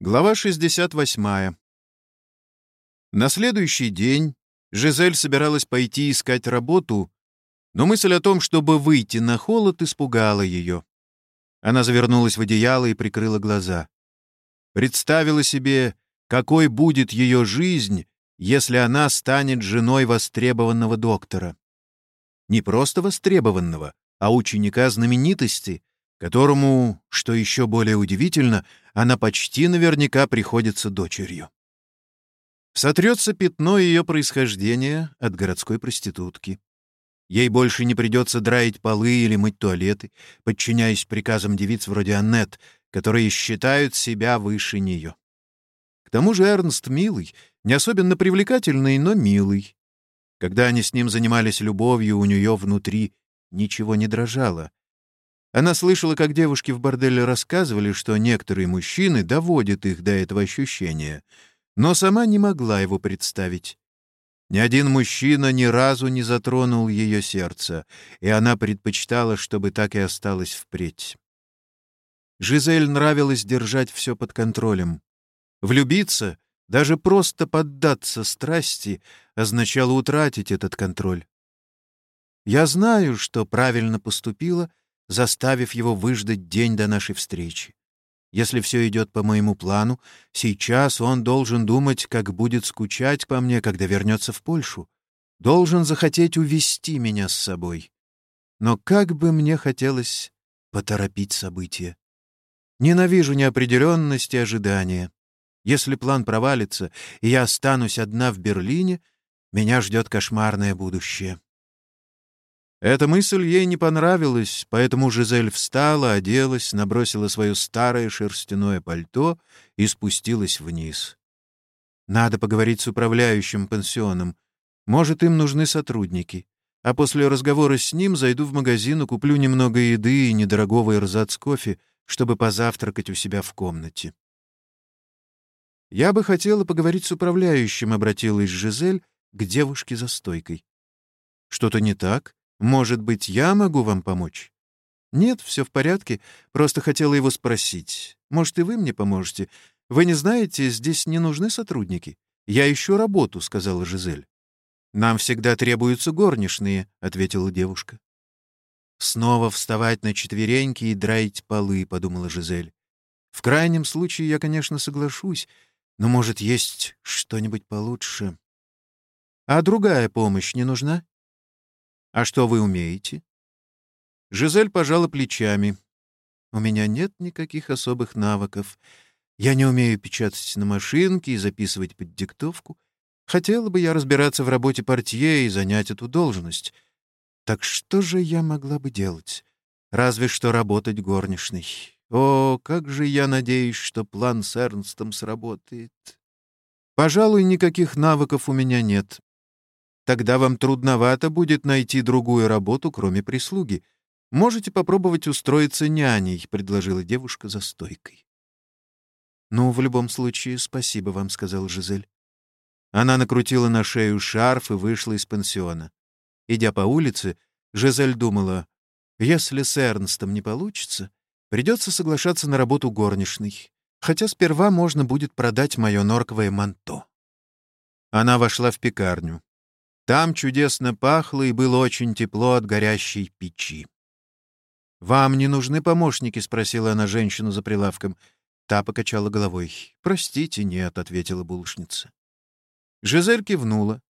Глава 68. На следующий день Жизель собиралась пойти искать работу, но мысль о том, чтобы выйти на холод, испугала ее. Она завернулась в одеяло и прикрыла глаза. Представила себе, какой будет ее жизнь, если она станет женой востребованного доктора. Не просто востребованного, а ученика знаменитости, которому, что еще более удивительно, она почти наверняка приходится дочерью. Сотрется пятно ее происхождения от городской проститутки. Ей больше не придется драить полы или мыть туалеты, подчиняясь приказам девиц вроде Аннет, которые считают себя выше нее. К тому же Эрнст милый, не особенно привлекательный, но милый. Когда они с ним занимались любовью, у нее внутри ничего не дрожало. Она слышала, как девушки в борделе рассказывали, что некоторые мужчины доводят их до этого ощущения, но сама не могла его представить. Ни один мужчина ни разу не затронул ее сердце, и она предпочитала, чтобы так и осталось впредь. Жизель нравилось держать все под контролем. Влюбиться, даже просто поддаться страсти, означало утратить этот контроль. Я знаю, что правильно поступила, заставив его выждать день до нашей встречи. Если все идет по моему плану, сейчас он должен думать, как будет скучать по мне, когда вернется в Польшу. Должен захотеть увести меня с собой. Но как бы мне хотелось поторопить события. Ненавижу неопределенность и ожидания. Если план провалится, и я останусь одна в Берлине, меня ждет кошмарное будущее. Эта мысль ей не понравилась, поэтому Жизель встала, оделась, набросила свое старое шерстяное пальто и спустилась вниз. Надо поговорить с управляющим пансионом. Может, им нужны сотрудники. А после разговора с ним зайду в магазин и куплю немного еды и недорогого эрзац кофе, чтобы позавтракать у себя в комнате. «Я бы хотела поговорить с управляющим», — обратилась Жизель к девушке за стойкой. «Что-то не так?» Может быть, я могу вам помочь?» «Нет, все в порядке. Просто хотела его спросить. Может, и вы мне поможете? Вы не знаете, здесь не нужны сотрудники. Я ищу работу», — сказала Жизель. «Нам всегда требуются горничные», — ответила девушка. «Снова вставать на четвереньки и драить полы», — подумала Жизель. «В крайнем случае я, конечно, соглашусь, но, может, есть что-нибудь получше». «А другая помощь не нужна?» «А что вы умеете?» Жизель пожала плечами. «У меня нет никаких особых навыков. Я не умею печатать на машинке и записывать под диктовку. Хотела бы я разбираться в работе портье и занять эту должность. Так что же я могла бы делать? Разве что работать горничной. О, как же я надеюсь, что план с Эрнстом сработает. Пожалуй, никаких навыков у меня нет. Тогда вам трудновато будет найти другую работу, кроме прислуги. Можете попробовать устроиться няней», — предложила девушка за стойкой. «Ну, в любом случае, спасибо вам», — сказал Жизель. Она накрутила на шею шарф и вышла из пансиона. Идя по улице, Жизель думала, если с Эрнстом не получится, придется соглашаться на работу горничной, хотя сперва можно будет продать мое норковое манто. Она вошла в пекарню. Там чудесно пахло и было очень тепло от горящей печи. «Вам не нужны помощники?» — спросила она женщину за прилавком. Та покачала головой. «Простите, нет», — ответила булочница. Жизель кивнула.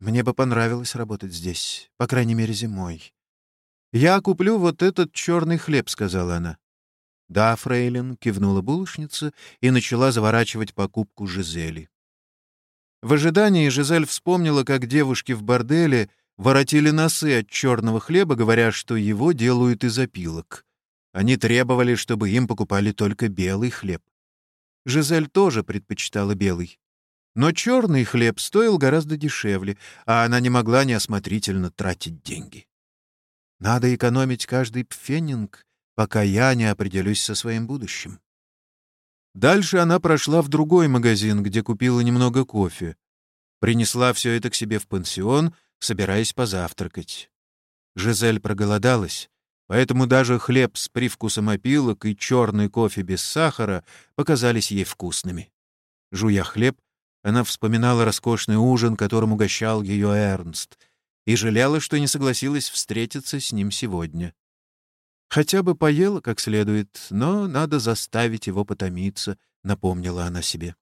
«Мне бы понравилось работать здесь, по крайней мере, зимой». «Я куплю вот этот черный хлеб», — сказала она. «Да, фрейлин», — кивнула булочница и начала заворачивать покупку Жизели. В ожидании Жизель вспомнила, как девушки в борделе воротили носы от черного хлеба, говоря, что его делают из опилок. Они требовали, чтобы им покупали только белый хлеб. Жизель тоже предпочитала белый. Но черный хлеб стоил гораздо дешевле, а она не могла неосмотрительно тратить деньги. Надо экономить каждый пфенинг, пока я не определюсь со своим будущим. Дальше она прошла в другой магазин, где купила немного кофе. Принесла все это к себе в пансион, собираясь позавтракать. Жизель проголодалась. поэтому даже хлеб с привкусом опилок и черный кофе без сахара показались ей вкусными. Жуя хлеб, она вспоминала роскошный ужин, которым угощал ее Эрнст, и жалела, что не согласилась встретиться с ним сегодня. Хотя бы поела как следует, но надо заставить его потомиться, напомнила она себе.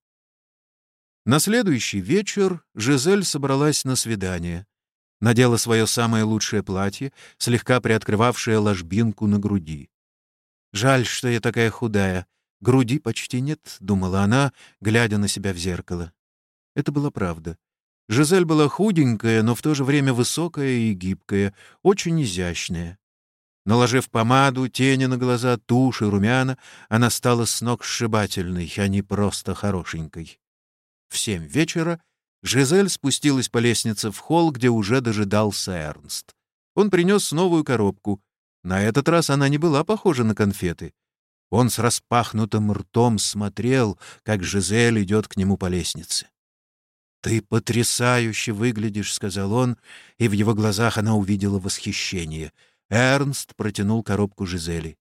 На следующий вечер Жизель собралась на свидание. Надела свое самое лучшее платье, слегка приоткрывавшее ложбинку на груди. «Жаль, что я такая худая. Груди почти нет», — думала она, глядя на себя в зеркало. Это была правда. Жизель была худенькая, но в то же время высокая и гибкая, очень изящная. Наложив помаду, тени на глаза, тушь и румяна, она стала с ног сшибательной, а не просто хорошенькой. В семь вечера Жизель спустилась по лестнице в холл, где уже дожидался Эрнст. Он принес новую коробку. На этот раз она не была похожа на конфеты. Он с распахнутым ртом смотрел, как Жизель идет к нему по лестнице. «Ты потрясающе выглядишь», — сказал он, и в его глазах она увидела восхищение — Эрнст протянул коробку Жизели.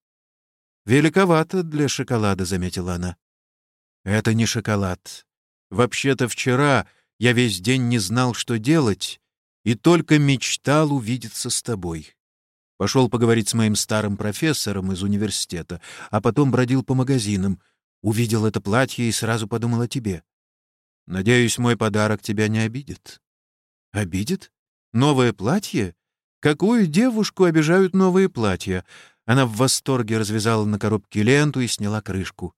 «Великовато для шоколада», — заметила она. «Это не шоколад. Вообще-то вчера я весь день не знал, что делать, и только мечтал увидеться с тобой. Пошел поговорить с моим старым профессором из университета, а потом бродил по магазинам, увидел это платье и сразу подумал о тебе. Надеюсь, мой подарок тебя не обидит». «Обидит? Новое платье? Какую девушку обижают новые платья? Она в восторге развязала на коробке ленту и сняла крышку.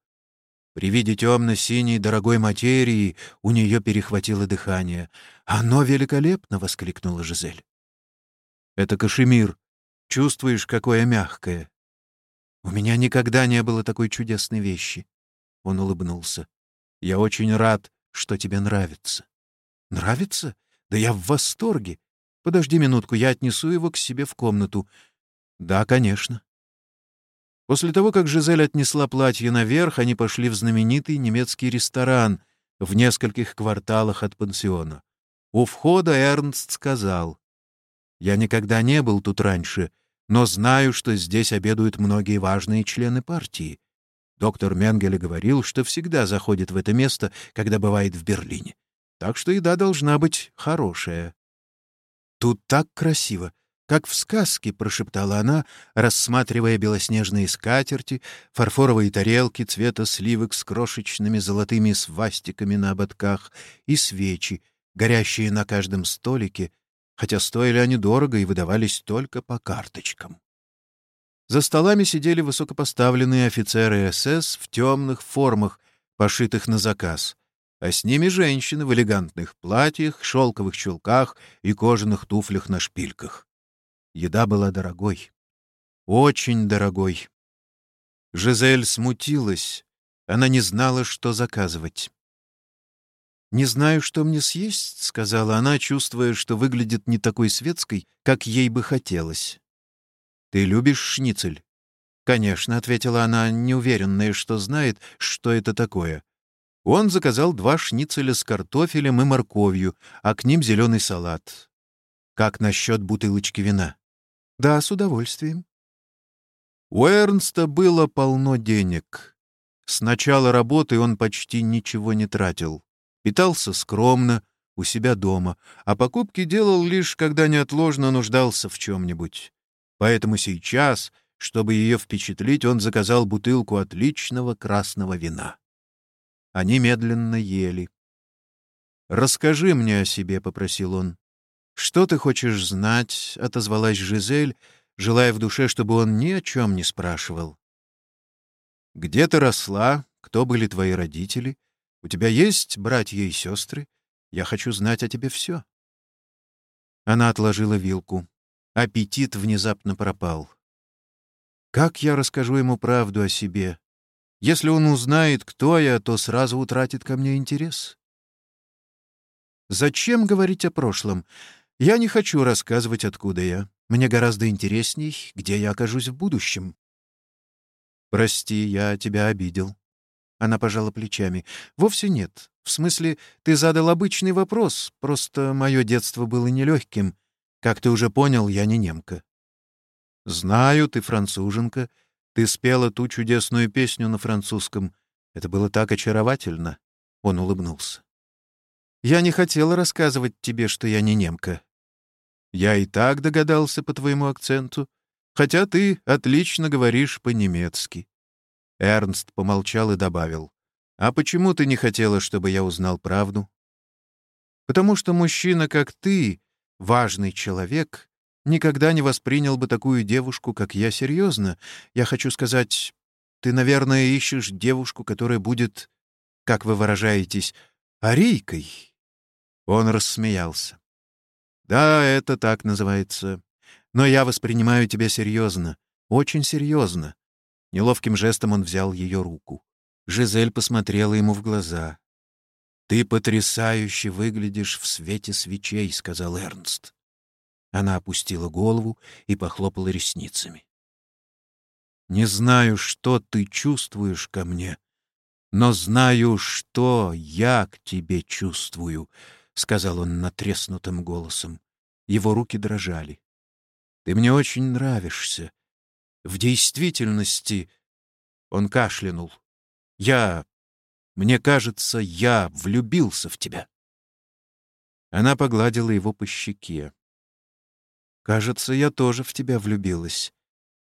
При виде темно-синей дорогой материи у нее перехватило дыхание. «Оно великолепно!» — воскликнула Жизель. «Это кашемир. Чувствуешь, какое мягкое?» «У меня никогда не было такой чудесной вещи». Он улыбнулся. «Я очень рад, что тебе нравится». «Нравится? Да я в восторге. Подожди минутку, я отнесу его к себе в комнату. Да, конечно. После того, как Жизель отнесла платье наверх, они пошли в знаменитый немецкий ресторан в нескольких кварталах от пансиона. У входа Эрнст сказал, «Я никогда не был тут раньше, но знаю, что здесь обедают многие важные члены партии. Доктор Менгеле говорил, что всегда заходит в это место, когда бывает в Берлине. Так что еда должна быть хорошая. «Тут так красиво, как в сказке», — прошептала она, рассматривая белоснежные скатерти, фарфоровые тарелки цвета сливок с крошечными золотыми свастиками на ободках и свечи, горящие на каждом столике, хотя стоили они дорого и выдавались только по карточкам. За столами сидели высокопоставленные офицеры СС в темных формах, пошитых на заказ а с ними женщины в элегантных платьях, шелковых чулках и кожаных туфлях на шпильках. Еда была дорогой. Очень дорогой. Жизель смутилась. Она не знала, что заказывать. «Не знаю, что мне съесть», — сказала она, чувствуя, что выглядит не такой светской, как ей бы хотелось. «Ты любишь шницель?» «Конечно», — ответила она, неуверенная, что знает, что это такое. Он заказал два шницеля с картофелем и морковью, а к ним зеленый салат. Как насчет бутылочки вина? Да, с удовольствием. У Эрнста было полно денег. С начала работы он почти ничего не тратил. Питался скромно, у себя дома, а покупки делал лишь, когда неотложно нуждался в чем-нибудь. Поэтому сейчас, чтобы ее впечатлить, он заказал бутылку отличного красного вина. Они медленно ели. «Расскажи мне о себе», — попросил он. «Что ты хочешь знать?» — отозвалась Жизель, желая в душе, чтобы он ни о чем не спрашивал. «Где ты росла? Кто были твои родители? У тебя есть братья и сестры? Я хочу знать о тебе все». Она отложила вилку. Аппетит внезапно пропал. «Как я расскажу ему правду о себе? Если он узнает, кто я, то сразу утратит ко мне интерес. Зачем говорить о прошлом? Я не хочу рассказывать, откуда я. Мне гораздо интересней, где я окажусь в будущем. Прости, я тебя обидел. Она пожала плечами. Вовсе нет. В смысле, ты задал обычный вопрос, просто мое детство было нелегким. Как ты уже понял, я не немка. «Знаю, ты француженка. Ты спела ту чудесную песню на французском. Это было так очаровательно». Он улыбнулся. «Я не хотела рассказывать тебе, что я не немка. Я и так догадался по твоему акценту, хотя ты отлично говоришь по-немецки». Эрнст помолчал и добавил. «А почему ты не хотела, чтобы я узнал правду?» «Потому что мужчина, как ты, важный человек, никогда не воспринял бы такую девушку, как я, серьезно. Я хочу сказать, ты, наверное, ищешь девушку, которая будет, как вы выражаетесь, арийкой». Он рассмеялся. «Да, это так называется. Но я воспринимаю тебя серьезно, очень серьезно». Неловким жестом он взял ее руку. Жизель посмотрела ему в глаза. «Ты потрясающе выглядишь в свете свечей», — сказал Эрнст. Она опустила голову и похлопала ресницами. «Не знаю, что ты чувствуешь ко мне, но знаю, что я к тебе чувствую», — сказал он натреснутым голосом. Его руки дрожали. «Ты мне очень нравишься. В действительности...» Он кашлянул. «Я... Мне кажется, я влюбился в тебя». Она погладила его по щеке. Кажется, я тоже в тебя влюбилась.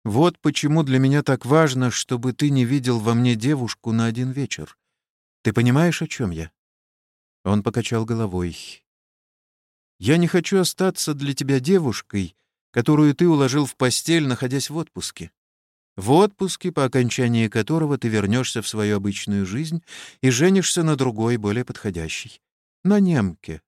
Вот почему для меня так важно, чтобы ты не видел во мне девушку на один вечер. Ты понимаешь, о чем я?» Он покачал головой. «Я не хочу остаться для тебя девушкой, которую ты уложил в постель, находясь в отпуске. В отпуске, по окончании которого ты вернешься в свою обычную жизнь и женишься на другой, более подходящей. На немке,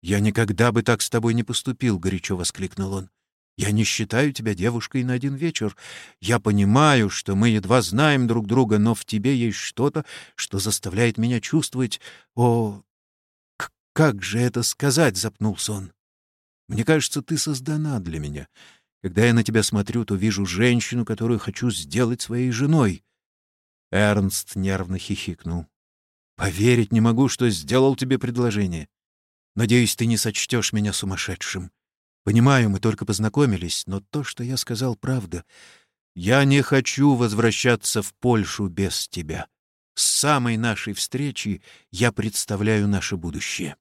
«Я никогда бы так с тобой не поступил», — горячо воскликнул он. «Я не считаю тебя девушкой на один вечер. Я понимаю, что мы едва знаем друг друга, но в тебе есть что-то, что заставляет меня чувствовать... О, как же это сказать?» — запнулся он. «Мне кажется, ты создана для меня. Когда я на тебя смотрю, то вижу женщину, которую хочу сделать своей женой». Эрнст нервно хихикнул. «Поверить не могу, что сделал тебе предложение. Надеюсь, ты не сочтешь меня сумасшедшим. Понимаю, мы только познакомились, но то, что я сказал, правда. Я не хочу возвращаться в Польшу без тебя. С самой нашей встречи я представляю наше будущее».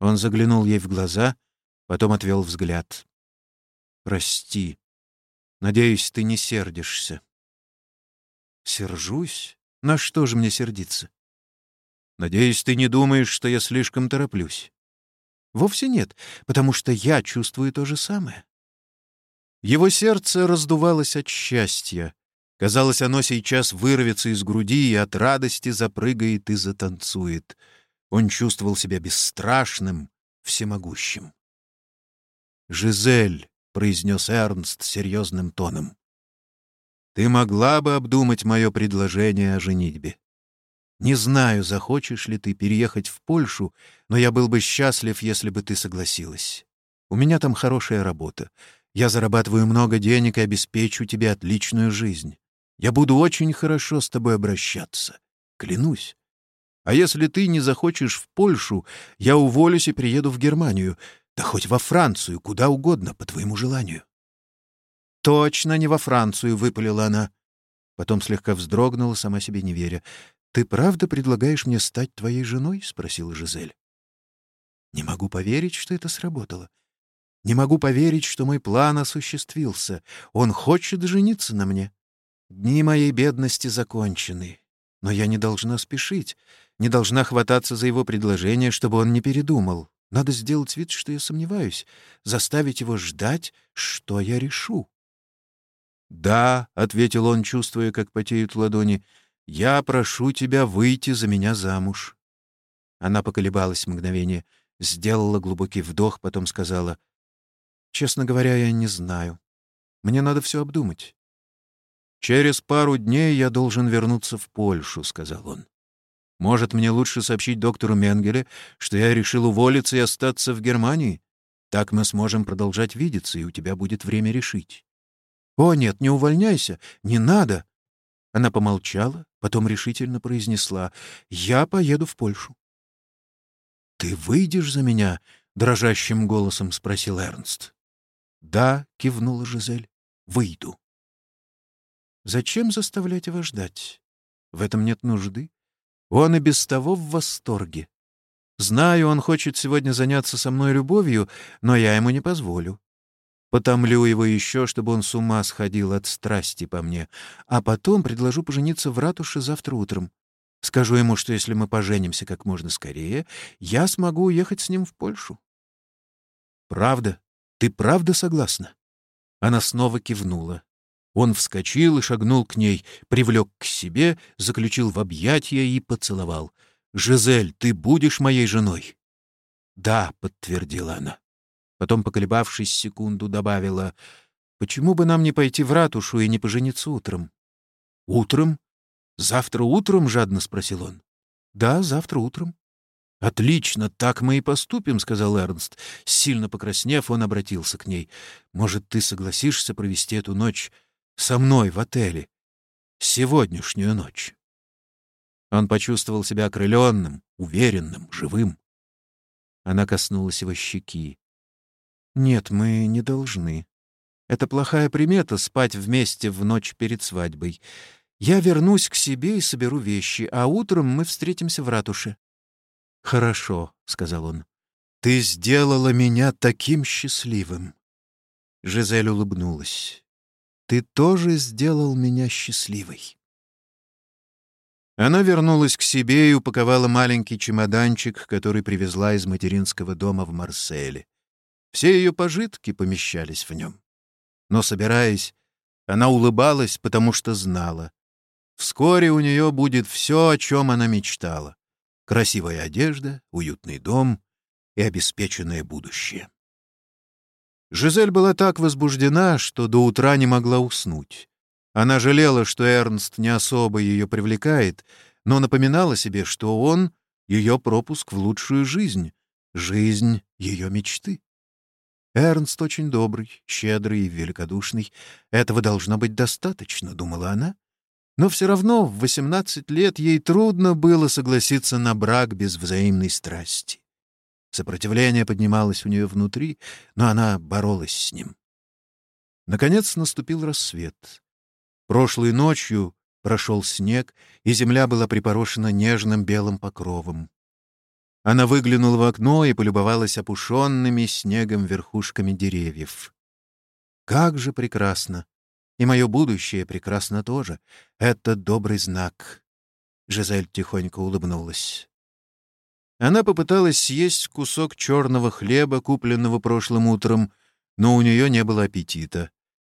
Он заглянул ей в глаза, потом отвел взгляд. «Прости. Надеюсь, ты не сердишься». «Сержусь? На что же мне сердиться? Надеюсь, ты не думаешь, что я слишком тороплюсь. Вовсе нет, потому что я чувствую то же самое. Его сердце раздувалось от счастья. Казалось, оно сейчас вырвется из груди и от радости запрыгает и затанцует. Он чувствовал себя бесстрашным, всемогущим. «Жизель», — произнес Эрнст серьезным тоном, — «ты могла бы обдумать мое предложение о женитьбе. Не знаю, захочешь ли ты переехать в Польшу, но я был бы счастлив, если бы ты согласилась. У меня там хорошая работа. Я зарабатываю много денег и обеспечу тебе отличную жизнь. Я буду очень хорошо с тобой обращаться. Клянусь. А если ты не захочешь в Польшу, я уволюсь и приеду в Германию, да хоть во Францию, куда угодно, по твоему желанию». «Точно не во Францию», — выпалила она. Потом слегка вздрогнула, сама себе не веря. «Ты правда предлагаешь мне стать твоей женой?» — спросила Жизель. «Не могу поверить, что это сработало. Не могу поверить, что мой план осуществился. Он хочет жениться на мне. Дни моей бедности закончены. Но я не должна спешить, не должна хвататься за его предложение, чтобы он не передумал. Надо сделать вид, что я сомневаюсь, заставить его ждать, что я решу». «Да», — ответил он, чувствуя, как потеют ладони, — «Я прошу тебя выйти за меня замуж». Она поколебалась мгновение, сделала глубокий вдох, потом сказала, «Честно говоря, я не знаю. Мне надо все обдумать». «Через пару дней я должен вернуться в Польшу», — сказал он. «Может, мне лучше сообщить доктору Менгеле, что я решил уволиться и остаться в Германии? Так мы сможем продолжать видеться, и у тебя будет время решить». «О, нет, не увольняйся, не надо!» Она помолчала, потом решительно произнесла «Я поеду в Польшу». «Ты выйдешь за меня?» — дрожащим голосом спросил Эрнст. «Да», — кивнула Жизель, — «выйду». Зачем заставлять его ждать? В этом нет нужды. Он и без того в восторге. Знаю, он хочет сегодня заняться со мной любовью, но я ему не позволю. Потомлю его еще, чтобы он с ума сходил от страсти по мне, а потом предложу пожениться в ратуше завтра утром. Скажу ему, что если мы поженимся как можно скорее, я смогу уехать с ним в Польшу. «Правда? Ты правда согласна?» Она снова кивнула. Он вскочил и шагнул к ней, привлек к себе, заключил в объятия и поцеловал. «Жизель, ты будешь моей женой?» «Да», — подтвердила она. Потом, поколебавшись секунду, добавила, «Почему бы нам не пойти в ратушу и не пожениться утром?» «Утром? Завтра утром?» — жадно спросил он. «Да, завтра утром». «Отлично, так мы и поступим», — сказал Эрнст. Сильно покраснев, он обратился к ней. «Может, ты согласишься провести эту ночь со мной в отеле? Сегодняшнюю ночь?» Он почувствовал себя окрыленным, уверенным, живым. Она коснулась его щеки. «Нет, мы не должны. Это плохая примета — спать вместе в ночь перед свадьбой. Я вернусь к себе и соберу вещи, а утром мы встретимся в ратуше». «Хорошо», — сказал он. «Ты сделала меня таким счастливым». Жизель улыбнулась. «Ты тоже сделал меня счастливой». Она вернулась к себе и упаковала маленький чемоданчик, который привезла из материнского дома в Марселе. Все ее пожитки помещались в нем. Но, собираясь, она улыбалась, потому что знала. Вскоре у нее будет все, о чем она мечтала. Красивая одежда, уютный дом и обеспеченное будущее. Жизель была так возбуждена, что до утра не могла уснуть. Она жалела, что Эрнст не особо ее привлекает, но напоминала себе, что он — ее пропуск в лучшую жизнь, жизнь ее мечты. Эрнст очень добрый, щедрый и великодушный. Этого должно быть достаточно, — думала она. Но все равно в 18 лет ей трудно было согласиться на брак без взаимной страсти. Сопротивление поднималось у нее внутри, но она боролась с ним. Наконец наступил рассвет. Прошлой ночью прошел снег, и земля была припорошена нежным белым покровом. Она выглянула в окно и полюбовалась опушенными снегом верхушками деревьев. Как же прекрасно! И мое будущее прекрасно тоже. Это добрый знак. Жизель тихонько улыбнулась. Она попыталась съесть кусок черного хлеба, купленного прошлым утром, но у нее не было аппетита.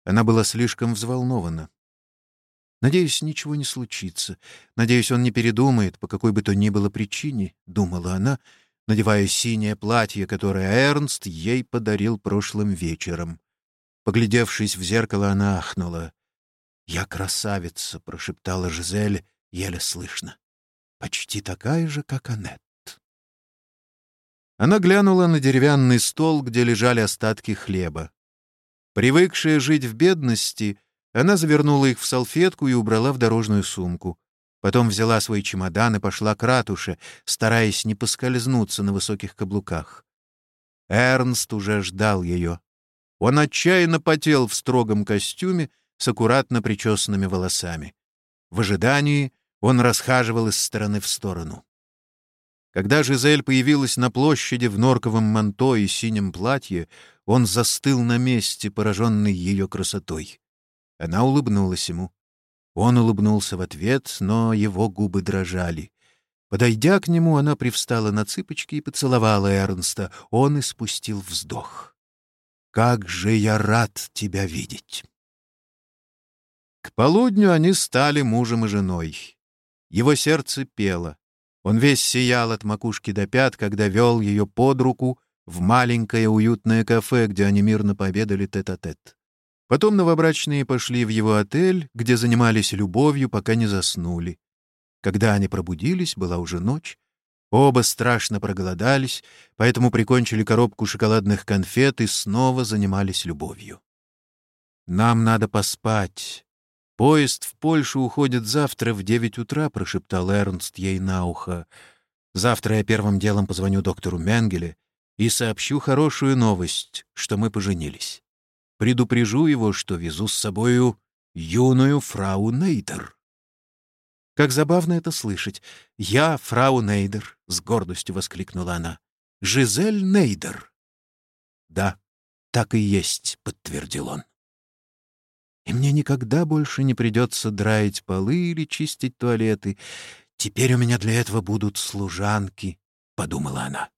Она была слишком взволнована. «Надеюсь, ничего не случится. Надеюсь, он не передумает по какой бы то ни было причине», — думала она, надевая синее платье, которое Эрнст ей подарил прошлым вечером. Поглядевшись в зеркало, она ахнула. «Я красавица», — прошептала Жизель, еле слышно. «Почти такая же, как Аннет». Она глянула на деревянный стол, где лежали остатки хлеба. Привыкшая жить в бедности, она завернула их в салфетку и убрала в дорожную сумку. Потом взяла свой чемодан и пошла к ратуше, стараясь не поскользнуться на высоких каблуках. Эрнст уже ждал ее. Он отчаянно потел в строгом костюме с аккуратно причесанными волосами. В ожидании он расхаживал из стороны в сторону. Когда Жизель появилась на площади в норковом манто и синем платье, он застыл на месте, пораженный ее красотой. Она улыбнулась ему. Он улыбнулся в ответ, но его губы дрожали. Подойдя к нему, она привстала на цыпочки и поцеловала Эрнста. Он испустил вздох. Как же я рад тебя видеть!» К полудню они стали мужем и женой. Его сердце пело. Он весь сиял от макушки до пят, когда вел ее под руку в маленькое уютное кафе, где они мирно пообедали тет-а-тет. -тет. Потом новобрачные пошли в его отель, где занимались любовью, пока не заснули. Когда они пробудились, была уже ночь, Оба страшно проголодались, поэтому прикончили коробку шоколадных конфет и снова занимались любовью. «Нам надо поспать. Поезд в Польшу уходит завтра в девять утра», — прошептал Эрнст ей на ухо. «Завтра я первым делом позвоню доктору Менгеле и сообщу хорошую новость, что мы поженились. Предупрежу его, что везу с собою юную фрау Нейдер. «Как забавно это слышать! Я фрау Нейдер!» — с гордостью воскликнула она. «Жизель Нейдер!» «Да, так и есть», — подтвердил он. «И мне никогда больше не придется драить полы или чистить туалеты. Теперь у меня для этого будут служанки», — подумала она.